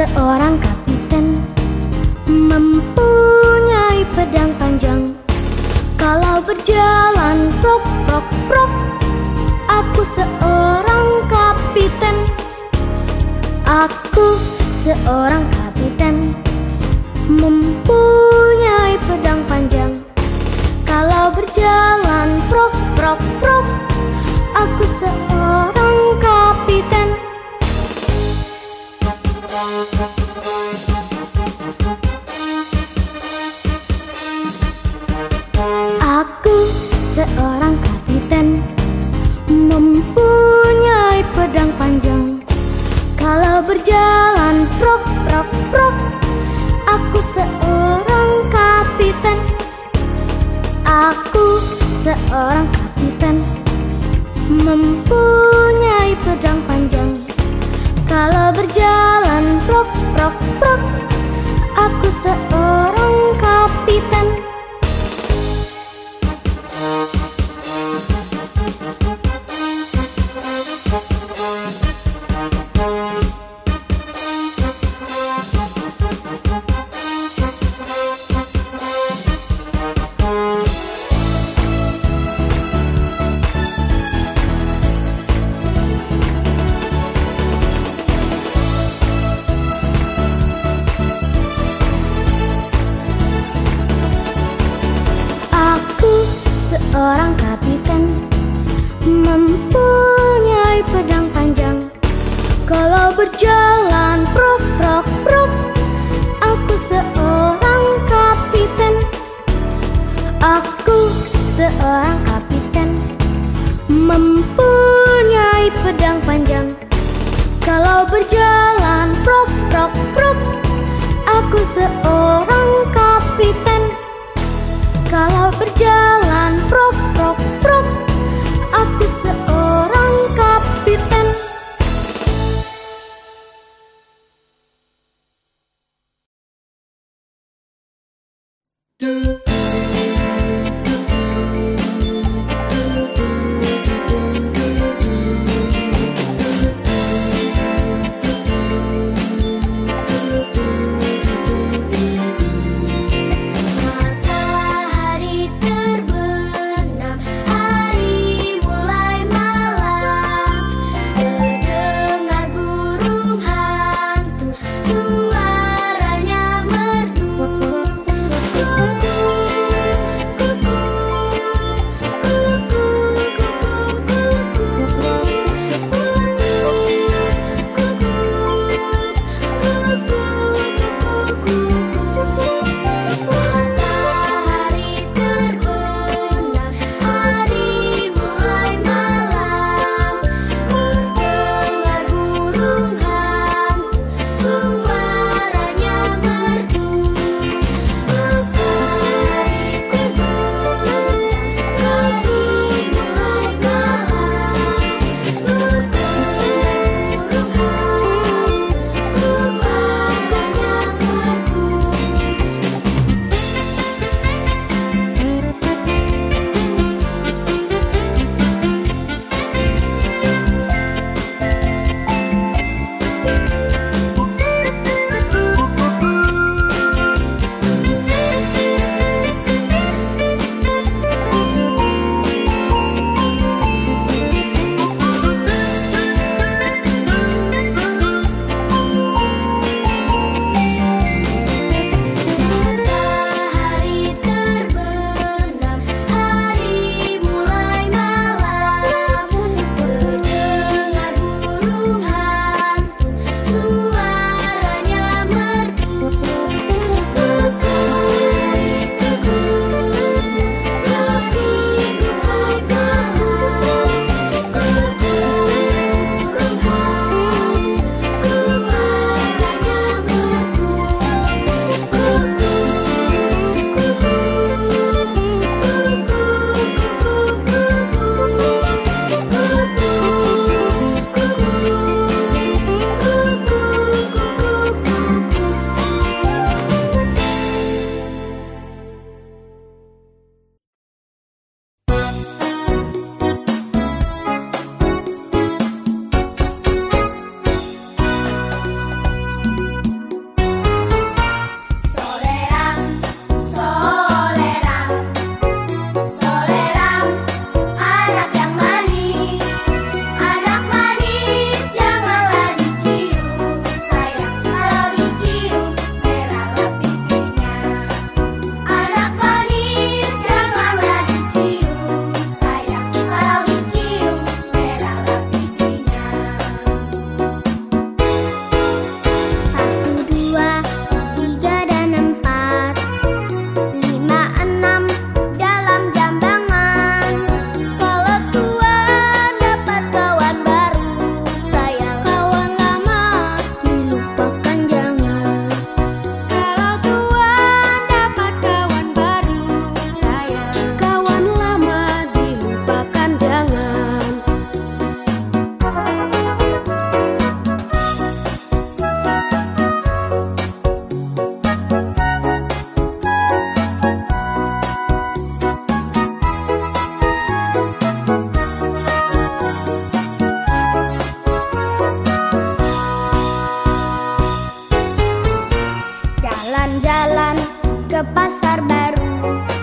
seorang kapiten Mempunyai pedang panjang. Kalau berjalan prok prok prok. Aku seorang kapiten. Aku seorang kapiten Mempunyai pedang panjang. Kalau berjalan prok prok prok. Aku seorang Aku seorang kapiten Mempunyai pedang panjang. Kalau berjalan prok prok prok. Aku seorang kapiten. Aku seorang kapiten Mempunyai pedang panjang. Kalau berjalan prok prok prok Aku seorang kapiten seorang kapiten. Mempunyai pedang panjang. Kalau berjalan prok prok prok. Aku seorang kapiten. Aku seorang kapiten. Mempunyai pedang panjang. Kalau berjalan prok prok prok. Aku seorang kapiten kalau berjalan prok prok prok. Aku seorang ke pasar baru.